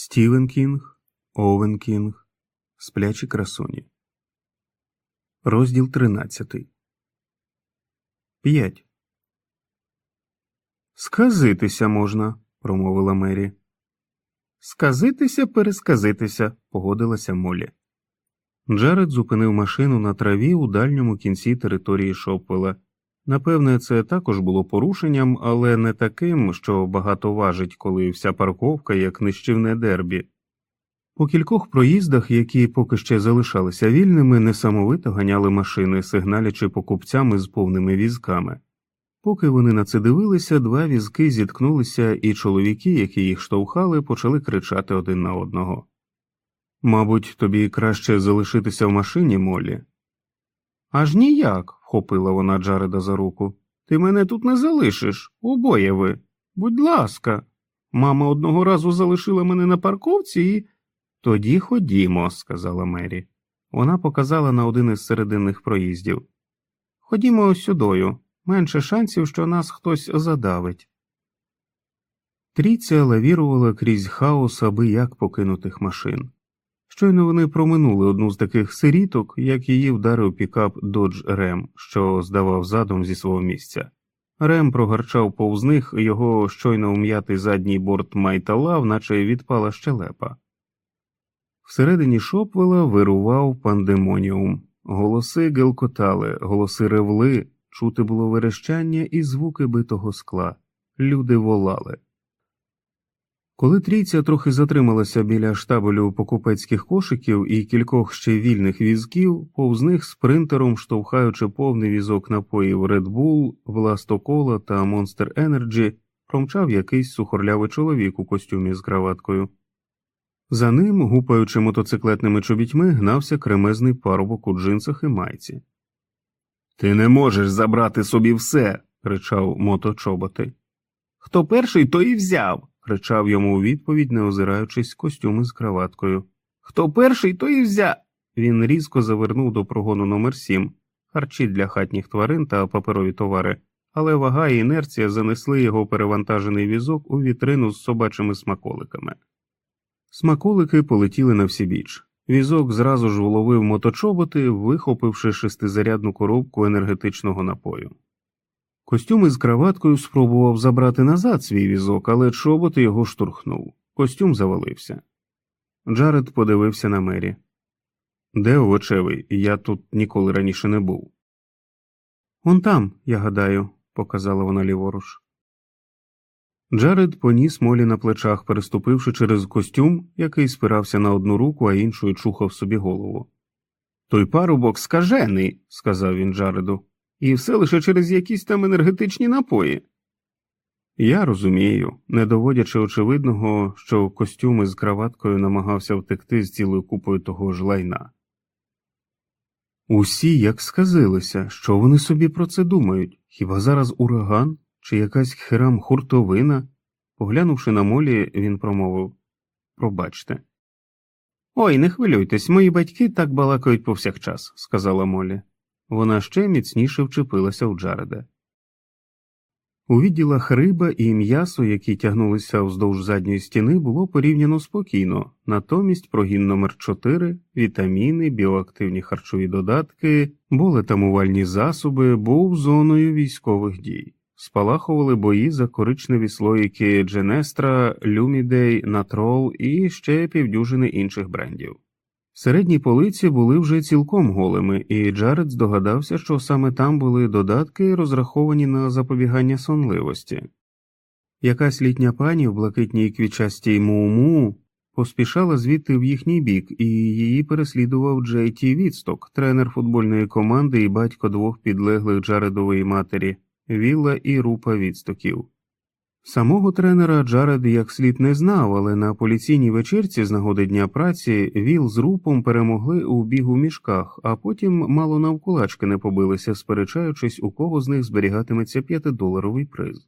Стівен Кінг, Овен Кінг, Сплячі красуні. Розділ 13. 5. Сказитися можна, промовила Мері. Сказитися, пересказитися, погодилася Молі. Джаред зупинив машину на траві у дальньому кінці території Шопвела. Напевне, це також було порушенням, але не таким, що багато важить, коли вся парковка як нищівне дербі. По кількох проїздах, які поки ще залишалися вільними, несамовито ганяли машини, сигналячи покупцями з повними візками. Поки вони на це дивилися, два візки зіткнулися, і чоловіки, які їх штовхали, почали кричати один на одного. Мабуть, тобі краще залишитися в машині, Молі. Аж ніяк, вхопила вона Джареда за руку. Ти мене тут не залишиш, обоє ви. Будь ласка. Мама одного разу залишила мене на парковці і. Тоді ходімо, сказала Мері. Вона показала на один із серединних проїздів. Ходімо сюдою, менше шансів, що нас хтось задавить. Трійця лавірувала крізь хаос аби як покинутих машин. Щойно вони проминули одну з таких сиріток, як її вдарив пікап Dodge Рем, що здавав задом зі свого місця. Рем прогарчав повз них його щойно ум'ятий задній борт майталав, наче відпала щелепа. Всередині шопвела вирував пандемоніум, голоси гелкотали, голоси ревли, чути було верещання і звуки битого скла. Люди волали. Коли трійця трохи затрималася біля штабелю покупецьких кошиків і кількох ще вільних візків, повз них спринтером, штовхаючи повний візок напоїв Red Bull, Властокола та Monster Energy, промчав якийсь сухорлявий чоловік у костюмі з краваткою. За ним, гупаючи мотоциклетними чобітьми, гнався кремезний парубок у джинсах і майці. Ти не можеш забрати собі все. кричав моточоботи. Хто перший, то і взяв. Кричав йому у відповідь, не озираючись костюми з краваткою. Хто перший, то і взяв. Він різко завернув до прогону номер 7 харчі для хатніх тварин та паперові товари, але вага і інерція занесли його перевантажений візок у вітрину з собачими смаколиками. Смаколики полетіли на всібіч. Візок зразу ж вловив моточоботи, вихопивши шестизарядну коробку енергетичного напою. Костюм із краваткою спробував забрати назад свій візок, але чоботи його штурхнув. Костюм завалився. Джаред подивився на мері. Де овочевий? Я тут ніколи раніше не був. Он там, я гадаю, показала вона ліворуч. Джаред поніс молі на плечах, переступивши через костюм, який спирався на одну руку, а іншою чухав собі голову. Той парубок скажений, сказав він Джареду, і все лише через якісь там енергетичні напої. Я розумію, не доводячи очевидного, що костюм із краваткою намагався втекти з цілою купою того ж лайна. Усі як сказилися, що вони собі про це думають, хіба зараз ураган? чи якась херам хуртовина. Поглянувши на молі, він промовив Пробачте. Ой, не хвилюйтесь, мої батьки так балакають повсякчас, сказала Молі. Вона ще міцніше вчепилася у Джареда. У відділах риба і м'ясо, які тягнулися вздовж задньої стіни, було порівняно спокійно, натомість прогін номер 4 вітаміни, біоактивні харчові додатки, болетамувальні засоби був зоною військових дій спалахували бої за коричневі слоїки Дженестра, Люмідей, Натрол і ще півдюжини інших брендів. Середні полиці були вже цілком голими, і Джаред здогадався, що саме там були додатки, розраховані на запобігання сонливості. Якась літня пані в блакитній квічастій му поспішала звідти в їхній бік, і її переслідував Джей Ті Відсток, тренер футбольної команди і батько двох підлеглих Джаредової матері вілла і рупа відстоків. Самого тренера Джаред як слід не знав, але на поліційній вечірці з нагоди дня праці Віл з рупом перемогли у бігу в мішках, а потім мало навкулачки не побилися, сперечаючись, у кого з них зберігатиметься п'ятидоларовий приз.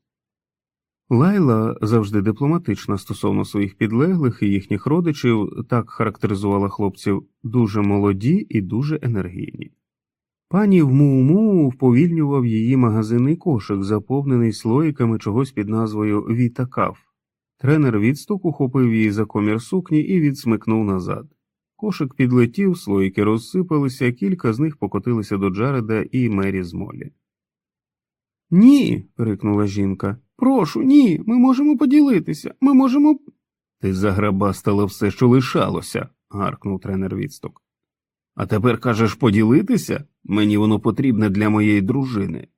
Лайла завжди дипломатична стосовно своїх підлеглих і їхніх родичів, так характеризувала хлопців дуже молоді і дуже енергійні. Пані в Муму вповільнював її магазинний кошик, заповнений слоїками чогось під назвою Вітакаф. Тренер відступ ухопив її за комір сукні і відсмикнув назад. Кошик підлетів, слоїки розсипалися, кілька з них покотилися до Джареда і Мері з Молі. Ні. рикнула жінка. Прошу, ні. Ми можемо поділитися. Ми можемо. Ти заграбастала все, що лишалося, гаркнув тренер відстук. А тепер кажеш поділитися? Мені воно потрібне для моєї дружини.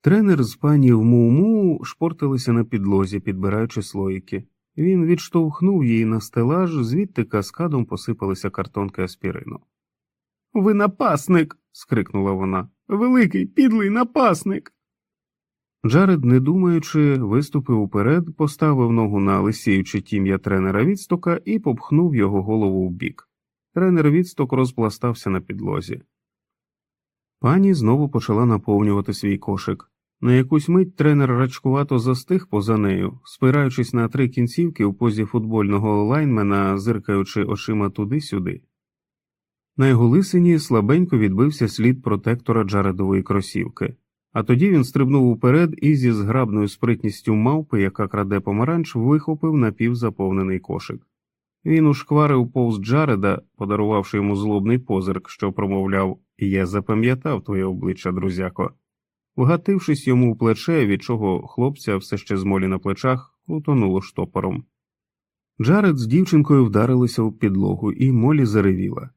Тренер з пані в му шпортилися на підлозі, підбираючи слоїки. Він відштовхнув її на стелаж, звідти каскадом посипалися картонки аспірину. Ви напасник. скрикнула вона. Великий підлий напасник. Джаред, не думаючи, виступив уперед, поставив ногу на лисіюче тім'я тренера відстока і попхнув його голову в бік. Тренер відсток розпластався на підлозі. Пані знову почала наповнювати свій кошик. На якусь мить тренер рачкувато застиг поза нею, спираючись на три кінцівки у позі футбольного лайнмена, зиркаючи очима туди-сюди. На його лисині слабенько відбився слід протектора Джаредової кросівки, а тоді він стрибнув уперед і зі зграбною спритністю мавпи, яка краде помаранч, вихопив напівзаповнений кошик. Він ушкварив повз Джареда, подарувавши йому злобний позирк, що промовляв Я запам'ятав твоє обличчя, друзяко. Вгатившись йому в плече, від чого хлопця все ще з молі на плечах утонуло штопором. Джаред з дівчинкою вдарилися у підлогу, і молі заревіла.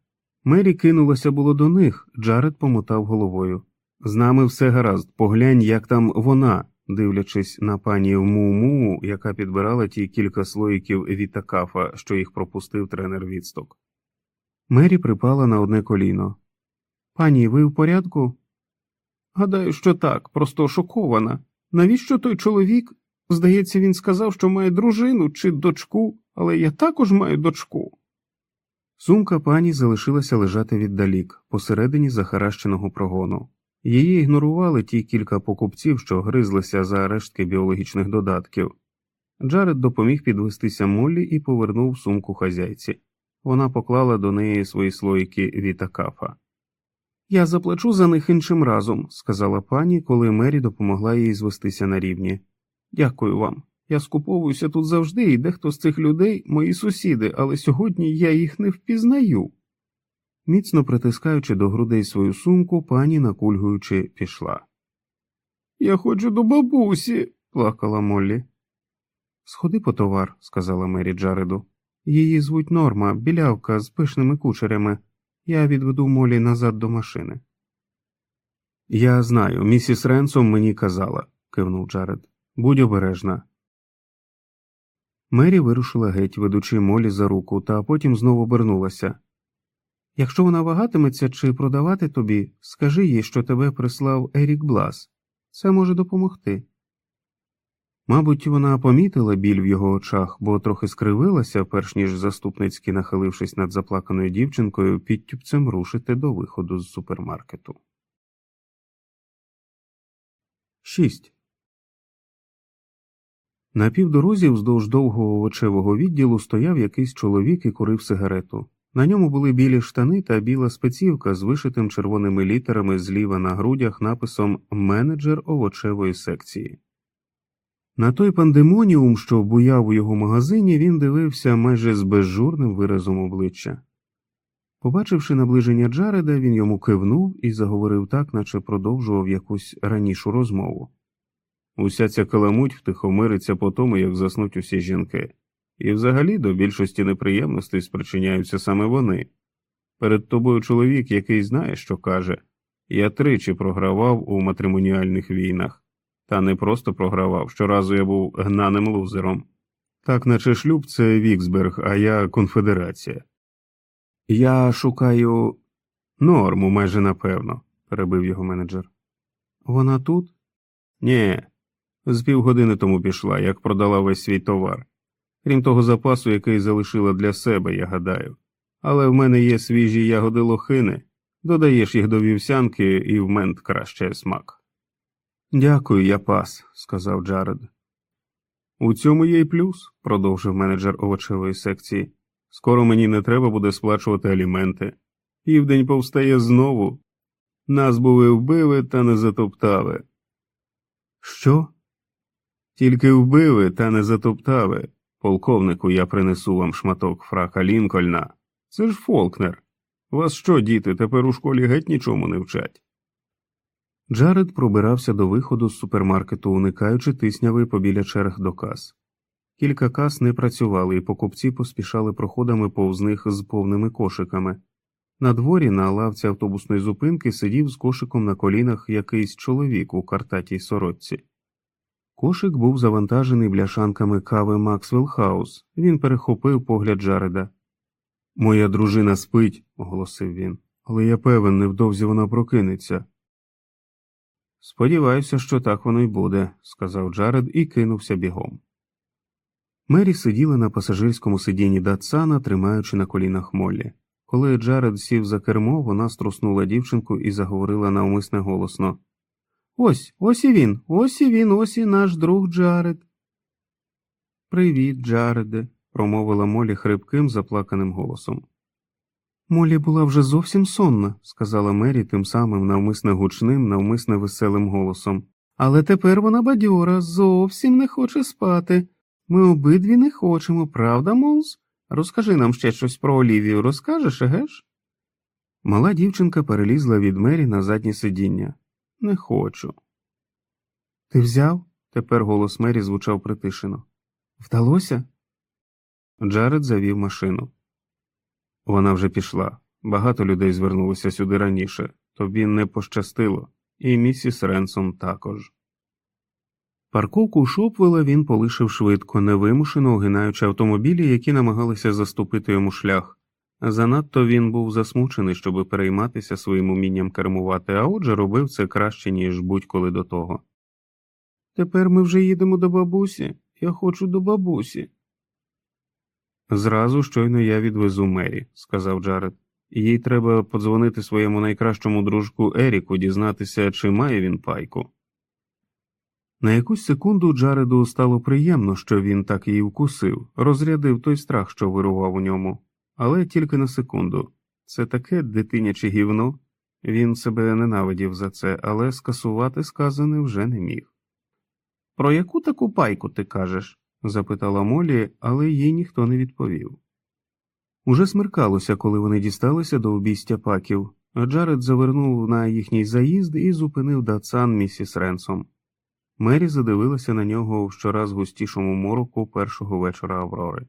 Мері кинулася було до них, Джаред помотав головою. З нами все гаразд, поглянь, як там вона, дивлячись на пані Му-Му, яка підбирала ті кілька слоїків вітакафа, що їх пропустив тренер відсток. Мері припала на одне коліно. Пані, ви в порядку? Гадаю, що так, просто шокована. Навіщо той чоловік? Здається, він сказав, що має дружину чи дочку, але я також маю дочку. Сумка пані залишилася лежати віддалік, посередині захаращеного прогону. Її ігнорували ті кілька покупців, що гризлися за рештки біологічних додатків. Джаред допоміг підвестися Моллі і повернув сумку хазяйці. Вона поклала до неї свої слоїки вітакафа. Я заплачу за них іншим разом, сказала пані, коли Мері допомогла їй звестися на рівні. Дякую вам. Я скуповуюся тут завжди, і дехто з цих людей мої сусіди, але сьогодні я їх не впізнаю. Міцно притискаючи до грудей свою сумку, пані, накульгуючи, пішла. Я ходжу до бабусі, плакала Моллі. Сходи по товар, сказала Мері Джареду. Її звуть Норма, білявка з пишними кучерями. Я відведу Молі назад до машини. Я знаю, місіс Ренсом мені казала, кивнув Джаред. Будь обережна. Мері вирушила геть, ведучи Молі за руку, та потім знову обернулася. Якщо вона вагатиметься чи продавати тобі, скажи їй, що тебе прислав Ерік Блас. Це може допомогти. Мабуть, вона помітила біль в його очах, бо трохи скривилася, перш ніж заступницьки, нахилившись над заплаканою дівчинкою, підтюпцем рушити до виходу з супермаркету. 6. На півдорозі вздовж довгого овочевого відділу стояв якийсь чоловік і курив сигарету. На ньому були білі штани та біла спецівка з вишитим червоними літерами зліва на грудях написом Менеджер овочевої секції. На той пандемоніум, що буяв у його магазині, він дивився майже з безжурним виразом обличчя. Побачивши наближення Джареда, він йому кивнув і заговорив так, наче продовжував якусь ранішу розмову. Уся ця каламуть втихомириться по тому, як заснуть усі жінки, і взагалі до більшості неприємностей спричиняються саме вони. Перед тобою чоловік, який знає, що каже, я тричі програвав у матримоніальних війнах. Та не просто програвав, щоразу я був гнаним лузером. Так наче шлюб це Віксберг, а я конфедерація. Я шукаю норму майже напевно, перебив його менеджер. Вона тут? Ні. З півгодини тому пішла, як продала весь свій товар. Крім того запасу, який залишила для себе, я гадаю. Але в мене є свіжі ягоди лохини, додаєш їх до вівсянки і в мент краще смак. Дякую, я пас, сказав Джаред. У цьому є й плюс, продовжив менеджер овочевої секції. Скоро мені не треба буде сплачувати аліменти. Південь повстає знову. Нас були вбили та не затоптали. Що? Тільки вбили та не затоптали. Полковнику, я принесу вам шматок фрака Лінкольна. Це ж Фолкнер. Вас що, діти, тепер у школі геть нічому не вчать? Джаред пробирався до виходу з супермаркету, уникаючи тисняви побіля черг до кас. Кілька кас не працювали, і покупці поспішали проходами повз них з повними кошиками. На дворі на лавці автобусної зупинки сидів з кошиком на колінах якийсь чоловік у картатій сорочці. Кошик був завантажений бляшанками кави Максвелл Хаус. Він перехопив погляд Джареда. Моя дружина спить, оголосив він, але я певен, невдовзі вона прокинеться. Сподіваюся, що так воно й буде, сказав Джаред і кинувся бігом. Мері сиділа на пасажирському сидінні Датсана, тримаючи на колінах Моллі. Коли Джаред сів за кермо, вона струснула дівчинку і заговорила навмисне голосно Ось, ось і він, ось і він, ось і наш друг Джаред. Привіт, Джареде, промовила Молі хрипким, заплаканим голосом. Молі була вже зовсім сонна, сказала Мері тим самим навмисне гучним, навмисне веселим голосом. Але тепер вона бадьора, зовсім не хоче спати. Ми обидві не хочемо, правда, Молз? Розкажи нам ще щось про Олівію, розкажеш, егеш? Мала дівчинка перелізла від Мері на заднє сидіння. Не хочу. Ти взяв? Тепер голос Мері звучав притишено. Вдалося? Джаред завів машину. Вона вже пішла. Багато людей звернулося сюди раніше, тобі не пощастило, і місіс Ренсон також. Парковку Шопвела він полишив швидко, невимушено огинаючи автомобілі, які намагалися заступити йому шлях. Занадто він був засмучений, щоб перейматися своїм умінням кермувати, а отже робив це краще, ніж будь-коли до того. Тепер ми вже їдемо до бабусі. Я хочу до бабусі. Зразу щойно я відвезу Мері, сказав Джаред. Їй треба подзвонити своєму найкращому дружку Еріку, дізнатися, чи має він пайку. На якусь секунду Джареду стало приємно, що він так її вкусив, розрядив той страх, що вирував у ньому, але тільки на секунду. Це таке дитиняче гівно, він себе ненавидів за це, але скасувати сказане вже не міг. Про яку таку пайку ти кажеш? запитала Молі, але їй ніхто не відповів. Уже смеркалося, коли вони дісталися до обійстя паків, Джаред завернув на їхній заїзд і зупинив датсан місіс Ренсом. Мері задивилася на нього в щораз густішому мороку першого вечора Аврори.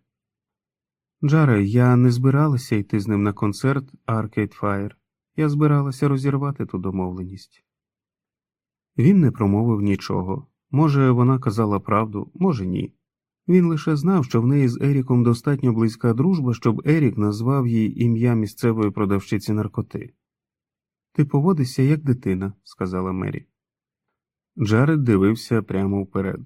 Джаре, я не збиралася йти з ним на концерт Arcade Fire. Я збиралася розірвати ту домовленість. Він не промовив нічого. Може, вона казала правду, може, ні. Він лише знав, що в неї з Еріком достатньо близька дружба, щоб Ерік назвав їй ім'я місцевої продавщиці наркоти. Ти поводишся як дитина, сказала Мері. Джаред дивився прямо вперед.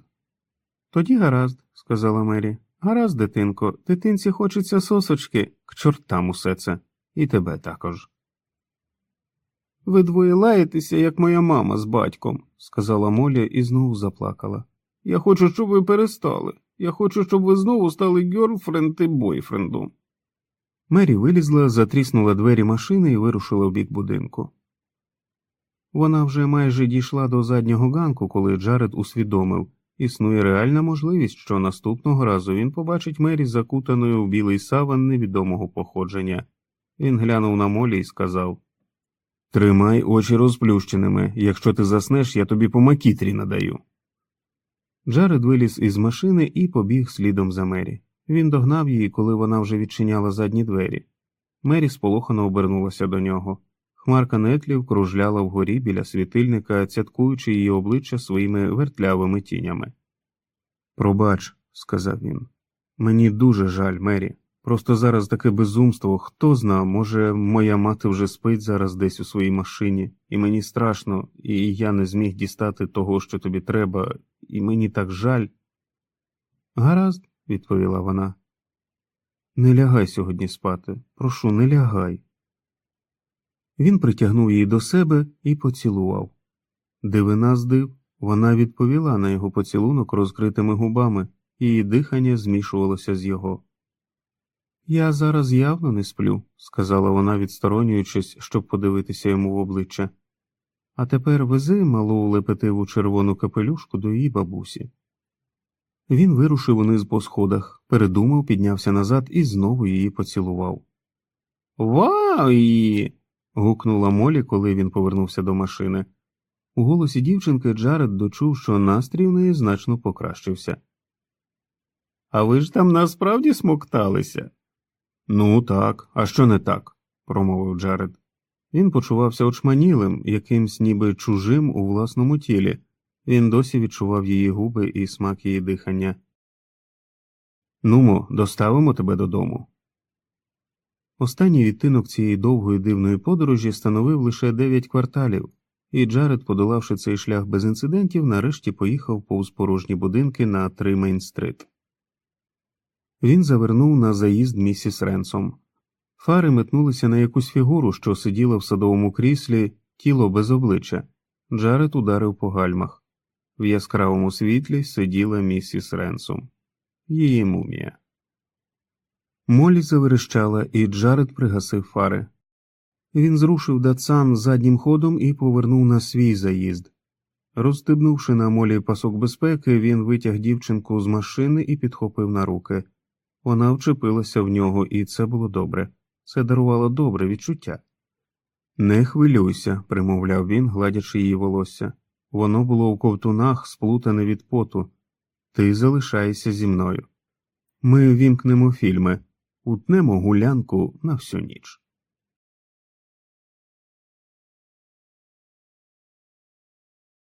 Тоді гаразд, сказала Мері. Гаразд, дитинко, дитинці хочеться сосочки, к чортам усе це, і тебе також. Ви двоє лаєтеся, як моя мама з батьком, сказала Моля і знову заплакала. Я хочу, щоб ви перестали. Я хочу, щоб ви знову стали гьорлфренд і бойфрендом. Мері вилізла, затріснула двері машини і вирушила в бік будинку. Вона вже майже дійшла до заднього ганку, коли Джаред усвідомив існує реальна можливість, що наступного разу він побачить Мері закутаною в білий саван невідомого походження. Він глянув на молі і сказав Тримай очі розплющеними. Якщо ти заснеш, я тобі по макітрі надаю. Джаред виліз із машини і побіг слідом за Мері. Він догнав її, коли вона вже відчиняла задні двері. Мері сполохано обернулася до нього. Хмарка нетлів кружляла вгорі біля світильника, цяткуючи її обличчя своїми вертлявими тінями. Пробач, сказав він. Мені дуже жаль, Мері. Просто зараз таке безумство. Хто зна, може, моя мати вже спить зараз десь у своїй машині, і мені страшно, і я не зміг дістати того, що тобі треба, і мені так жаль. Гаразд, відповіла вона. Не лягай сьогодні спати. Прошу, не лягай. Він притягнув її до себе і поцілував. Дивина здив, вона відповіла на його поцілунок розкритими губами, її дихання змішувалося з його. Я зараз явно не сплю, сказала вона, відсторонюючись, щоб подивитися йому в обличчя. А тепер вези малу лепетиву червону капелюшку до її бабусі. Він вирушив униз по сходах, передумав, піднявся назад і знову її поцілував. Вау! її!» – гукнула Молі, коли він повернувся до машини. У голосі дівчинки Джаред дочув, що настрій у неї значно покращився. А ви ж там насправді смокталися? Ну, так, а що не так? промовив Джаред. Він почувався очманілим, якимсь ніби чужим у власному тілі. Він досі відчував її губи і смак її дихання. Нумо, доставимо тебе додому. Останній відтинок цієї довгої дивної подорожі становив лише дев'ять кварталів, і Джаред, подолавши цей шлях без інцидентів, нарешті поїхав повз порожні будинки на Тримейн-стрит. Він завернув на заїзд місіс Ренсом. Фари метнулися на якусь фігуру, що сиділа в садовому кріслі, тіло без обличчя. Джаред ударив по гальмах. В яскравому світлі сиділа місіс Ренсом. Її мумія. Молі заверещала, і Джаред пригасив фари. Він зрушив дацан заднім ходом і повернув на свій заїзд. Розстебнувши на молі пасок безпеки, він витяг дівчинку з машини і підхопив на руки. Вона вчепилася в нього, і це було добре. Це дарувало добре відчуття. Не хвилюйся, примовляв він, гладячи її волосся. Воно було у ковтунах, сплутане від поту. Ти залишаєшся зі мною. Ми вімкнемо фільми, утнемо гулянку на всю ніч.